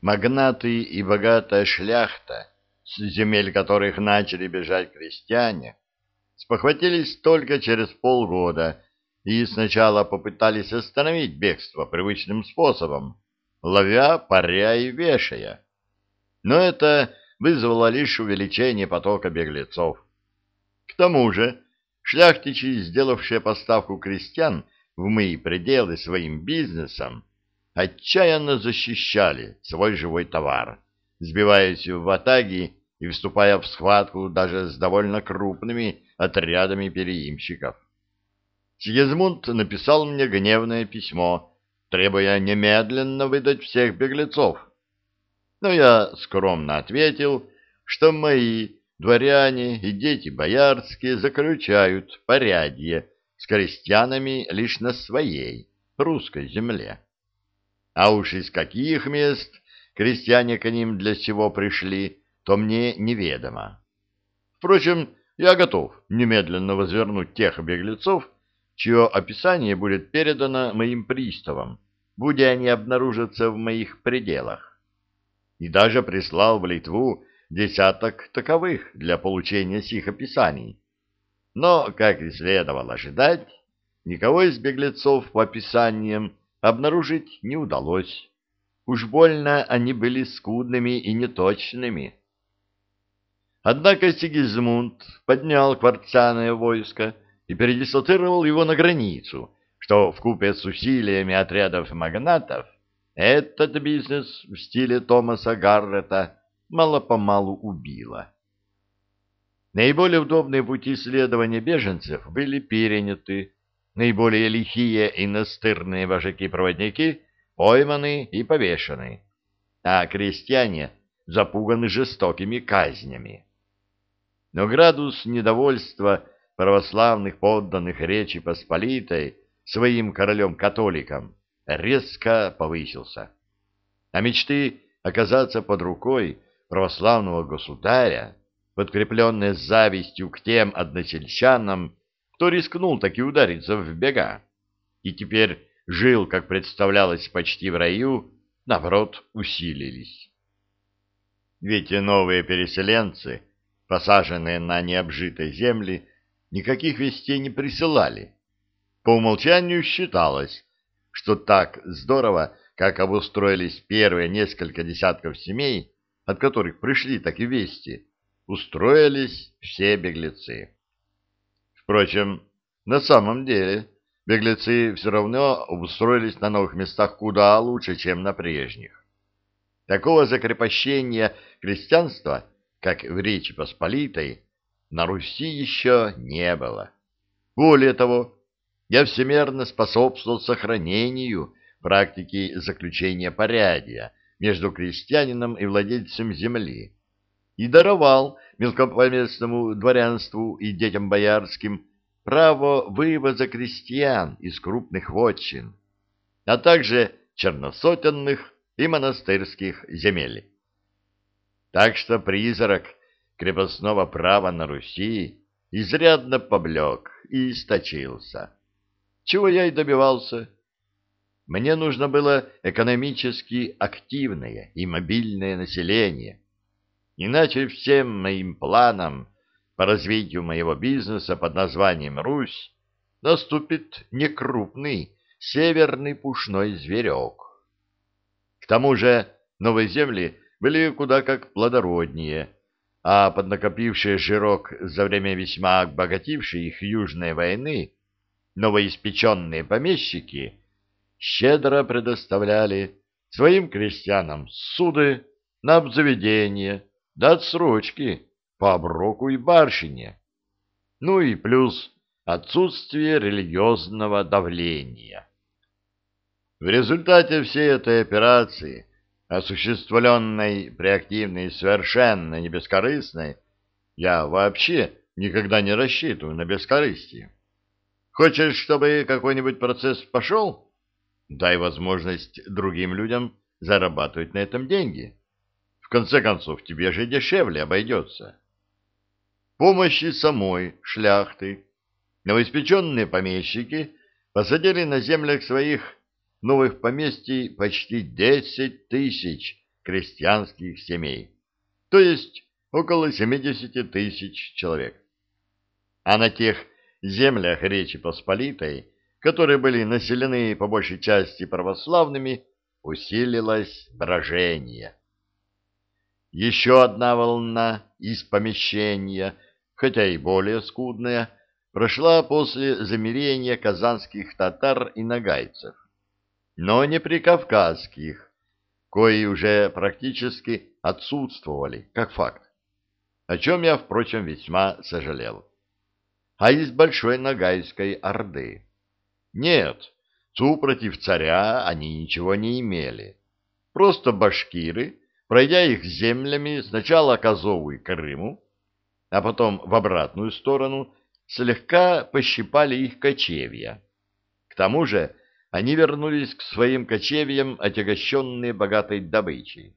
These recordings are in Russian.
Магнаты и богатая шляхта, с земель которых начали бежать крестьяне, спохватились только через полгода и сначала попытались остановить бегство привычным способом, ловя, паря и вешая. Но это вызвало лишь увеличение потока беглецов. К тому же шляхтичи, сделавшие поставку крестьян в мои пределы своим бизнесом, отчаянно защищали свой живой товар, сбиваясь в атаги и вступая в схватку даже с довольно крупными отрядами переимщиков. Сигизмунд написал мне гневное письмо, требуя немедленно выдать всех беглецов. Но я скромно ответил, что мои дворяне и дети боярские заключают порядье с крестьянами лишь на своей русской земле. А уж из каких мест крестьяне к ним для чего пришли, то мне неведомо. Впрочем, я готов немедленно возвернуть тех беглецов, чье описание будет передано моим приставам, будь они обнаружатся в моих пределах. И даже прислал в Литву десяток таковых для получения сих описаний. Но, как и следовало ожидать, никого из беглецов по описаниям обнаружить не удалось. Уж больно они были скудными и неточными. Однако Сигизмунд поднял кварцаное войско и передислоцировал его на границу, что вкупе с усилиями отрядов магнатов этот бизнес в стиле Томаса Гаррета мало-помалу убило. Наиболее удобные пути следования беженцев были переняты, наиболее лихие и настырные вожаки-проводники пойманы и повешены, а крестьяне запуганы жестокими казнями. Но градус недовольства православных подданных Речи Посполитой своим королем-католиком резко повысился, а мечты оказаться под рукой православного государя, подкрепленные завистью к тем односельчанам, кто рискнул таки удариться в бега, и теперь жил, как представлялось, почти в раю, наоборот, усилились. Ведь и новые переселенцы, посаженные на необжитой земли, никаких вестей не присылали. По умолчанию считалось, что так здорово, как обустроились первые несколько десятков семей, от которых пришли такие вести, устроились все беглецы. Впрочем, на самом деле беглецы все равно устроились на новых местах куда лучше, чем на прежних. Такого закрепощения крестьянства, как в Речи Посполитой, на Руси еще не было. Более того, я всемерно способствовал сохранению практики заключения порядия между крестьянином и владельцем земли и даровал мелкопоместному дворянству и детям боярским право вывоза крестьян из крупных вотчин, а также черносотенных и монастырских земель. Так что призрак крепостного права на Руси изрядно поблек и источился. Чего я и добивался. Мне нужно было экономически активное и мобильное население, Иначе всем моим планам по развитию моего бизнеса под названием «Русь» наступит некрупный северный пушной зверек. К тому же новые земли были куда как плодороднее, а поднакопившие жирок за время весьма обогатившей их южной войны новоиспеченные помещики щедро предоставляли своим крестьянам суды на обзаведение, да отсрочки по оброку и барщине. Ну и плюс отсутствие религиозного давления. В результате всей этой операции, осуществленной при активной и совершенно не бескорыстной, я вообще никогда не рассчитываю на бескорыстие. Хочешь, чтобы какой-нибудь процесс пошел? Дай возможность другим людям зарабатывать на этом деньги. В конце концов, тебе же дешевле обойдется. Помощи самой шляхты новоиспеченные помещики посадили на землях своих новых поместий почти десять тысяч крестьянских семей, то есть около 70 тысяч человек. А на тех землях Речи Посполитой, которые были населены по большей части православными, усилилось брожение. Еще одна волна из помещения, хотя и более скудная, прошла после замирения казанских татар и нагайцев, но не прикавказских, кои уже практически отсутствовали, как факт, о чем я, впрочем, весьма сожалел. А из Большой Ногайской Орды. Нет, против царя они ничего не имели. Просто башкиры, пройдя их землями сначала к Азову и Крыму, а потом в обратную сторону, слегка пощипали их кочевья. К тому же они вернулись к своим кочевьям, отягощенные богатой добычей.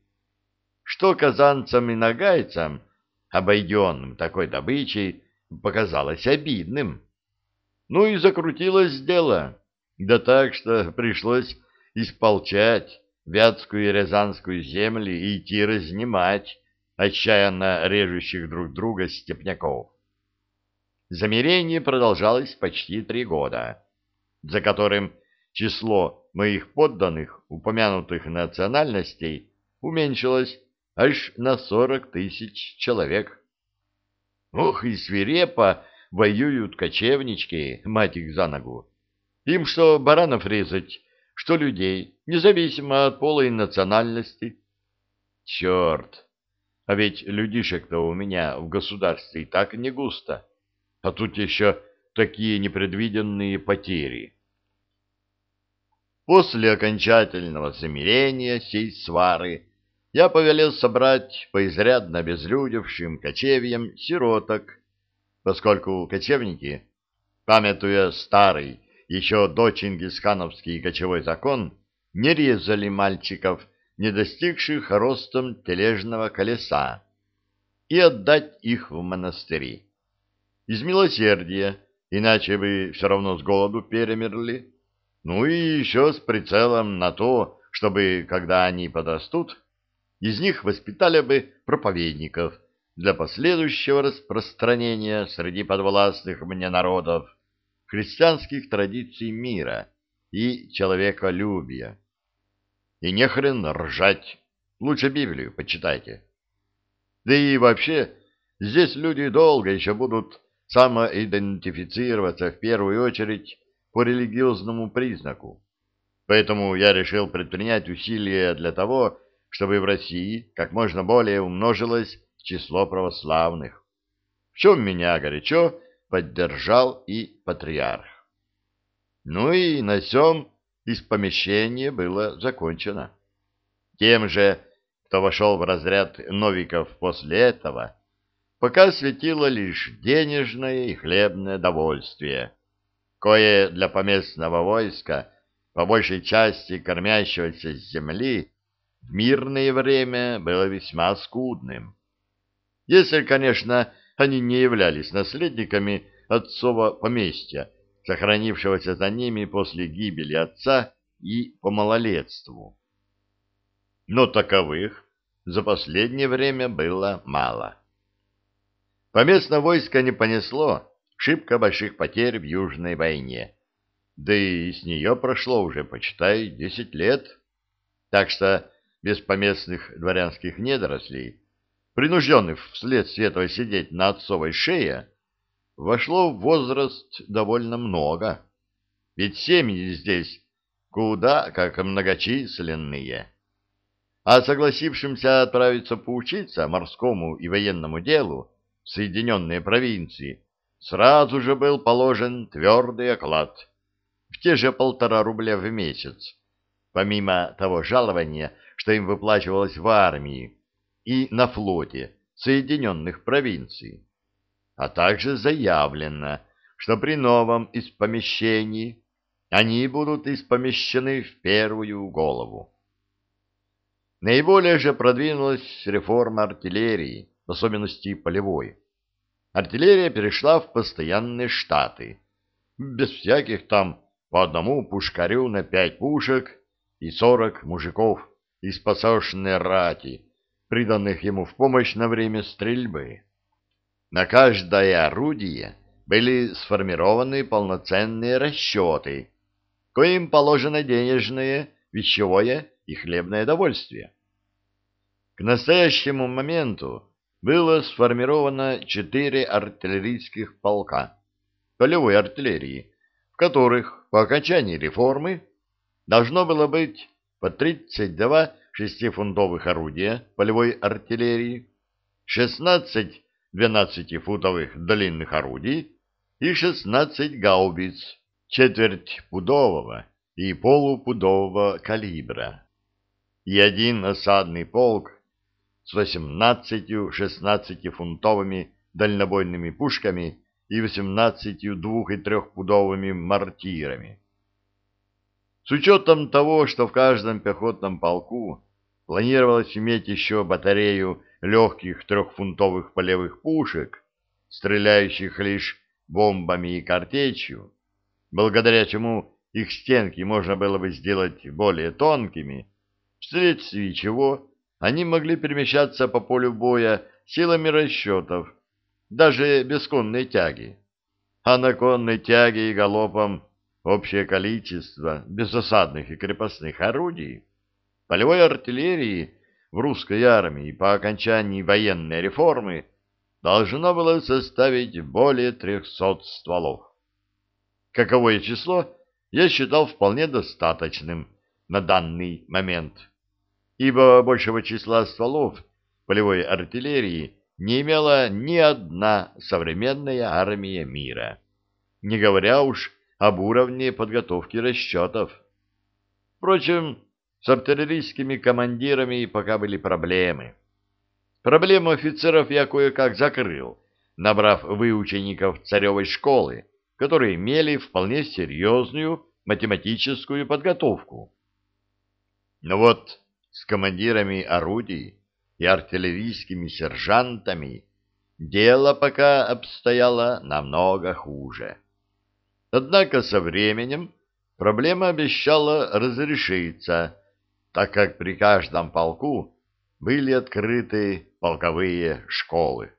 Что казанцам и нагайцам, обойденным такой добычей, показалось обидным. Ну и закрутилось дело, да так, что пришлось исполчать Вятскую и Рязанскую земли и идти разнимать отчаянно режущих друг друга степняков. Замерение продолжалось почти три года, за которым число моих подданных, упомянутых национальностей, уменьшилось аж на сорок тысяч человек. Ох, и свирепо воюют кочевнички, мать их за ногу. Им что баранов резать, что людей, независимо от пола и национальности. Черт! А ведь людишек-то у меня в государстве и так не густо. А тут еще такие непредвиденные потери. После окончательного замирения сей свары я повелел собрать по изрядно обезлюдевшим кочевьям сироток, поскольку кочевники, памятуя старый, еще до Чингисхановский кочевой закон, не резали мальчиков, не достигших ростом тележного колеса, и отдать их в монастыри. Из милосердия, иначе бы все равно с голоду перемерли, ну и еще с прицелом на то, чтобы, когда они подрастут, из них воспитали бы проповедников для последующего распространения среди подвластных мне народов христианских традиций мира и человеколюбия. И не хрен ржать, лучше Библию почитайте. Да и вообще, здесь люди долго еще будут самоидентифицироваться в первую очередь по религиозному признаку. Поэтому я решил предпринять усилия для того, чтобы в России как можно более умножилось число православных, в чем меня горячо поддержал и патриарх. Ну и на сём из помещения было закончено. Тем же, кто вошел в разряд новиков после этого, пока светило лишь денежное и хлебное довольствие, кое для поместного войска, по большей части кормящегося с земли, в мирное время было весьма скудным. Если, конечно, они не являлись наследниками отцова поместья, сохранившегося за ними после гибели отца и по малолетству. Но таковых за последнее время было мало. Поместное войско не понесло шибко больших потерь в Южной войне, да и с нее прошло уже, почитай, десять лет, так что без поместных дворянских недорослей, принужденных вследствие этого сидеть на отцовой шее, вошло в возраст довольно много. Ведь семьи здесь куда как многочисленные. А согласившимся отправиться поучиться морскому и военному делу в Соединенные провинции сразу же был положен твердый оклад в те же полтора рубля в месяц, помимо того жалования, что им выплачивалось в армии и на флоте Соединенных провинций, а также заявлено, что при новом испомещении они будут испомещены в первую голову. Наиболее же продвинулась реформа артиллерии, в особенности полевой. Артиллерия перешла в постоянные штаты, без всяких там по одному пушкарю на пять пушек и сорок мужиков из посошенной рати, приданных ему в помощь на время стрельбы. На каждое орудие были сформированы полноценные расчеты, коим положено денежное, вещевое и хлебное довольствие. К настоящему моменту было сформировано четыре артиллерийских полка полевой артиллерии, в которых по окончании реформы должно было быть по 32 шестифунтовых орудия полевой артиллерии, 16 12-футовых длинных орудий и 16 гаубиц четвертьпудового и полупудового калибра, и один осадный полк с 18-16-фунтовыми дальнобойными пушками и 18 двух- и трехпудовыми мортирами. С учетом того, что в каждом пехотном полку планировалось иметь еще батарею легких трехфунтовых полевых пушек, стреляющих лишь бомбами и картечью, благодаря чему их стенки можно было бы сделать более тонкими, вследствие чего они могли перемещаться по полю боя силами расчетов, даже без конной тяги. А на конной тяге и галопом общее количество безосадных и крепостных орудий, полевой артиллерии в русской армии по окончании военной реформы должно было составить более трехсот стволов. Каковое число я считал вполне достаточным на данный момент ибо большего числа стволов полевой артиллерии не имела ни одна современная армия мира, не говоря уж об уровне подготовки расчетов. Впрочем, с артиллерийскими командирами пока были проблемы. Проблему офицеров я кое-как закрыл, набрав выучеников царевой школы, которые имели вполне серьезную математическую подготовку. Но вот с командирами орудий и артиллерийскими сержантами дело пока обстояло намного хуже. Однако со временем проблема обещала разрешиться, так как при каждом полку были открыты полковые школы.